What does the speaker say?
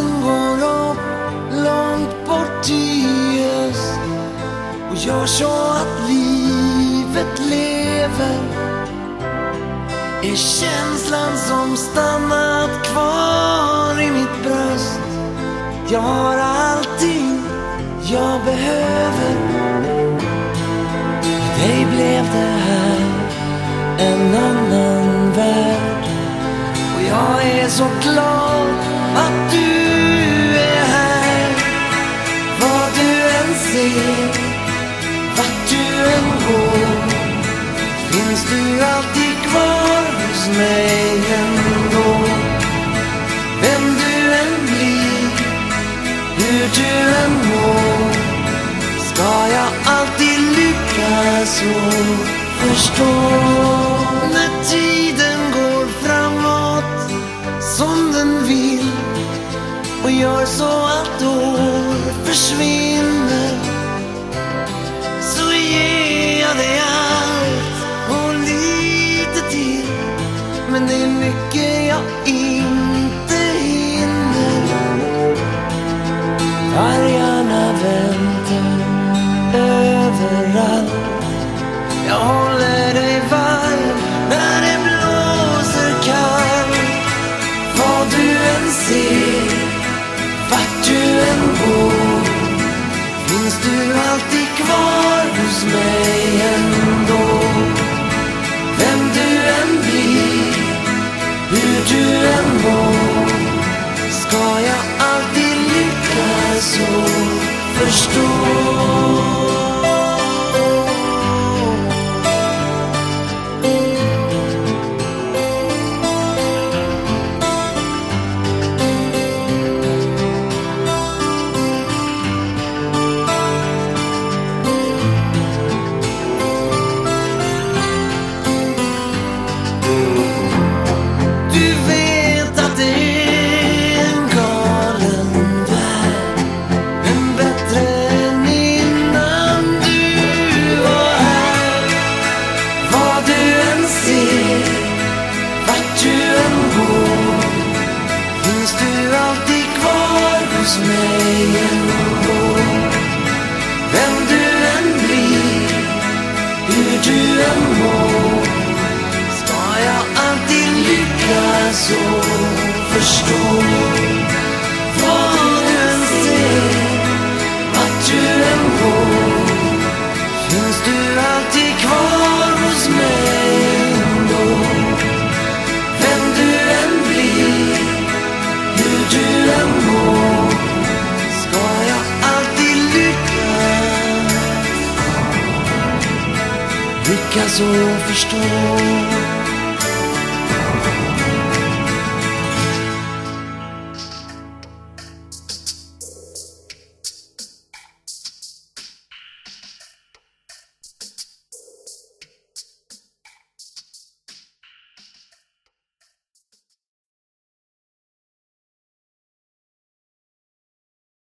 Solen går upp långt bort i öst och gör så att livet lever. Är känslan som stannat kvar i mitt bröst. Jag har allting jag behöver Finns du alltid kvar hos mig ändå? Vem du än blir, hur du än mår Ska jag alltid lyckas och förstå. När tiden går framåt som den vill och gör så att år försvinner så ger jag dig allt. Vargarna väntar överallt. Jag håller dig varm när det blåser kallt. Vad du än ser, vart du än går Finns du alltid kvar hos mig ändå. Lyckas och förstå Vad du än ser, vart du än går Finns du alltid kvar hos mig? Ändå Vem du än blir, hur du än mår Ska jag alltid lyckas? Lyckas och förstå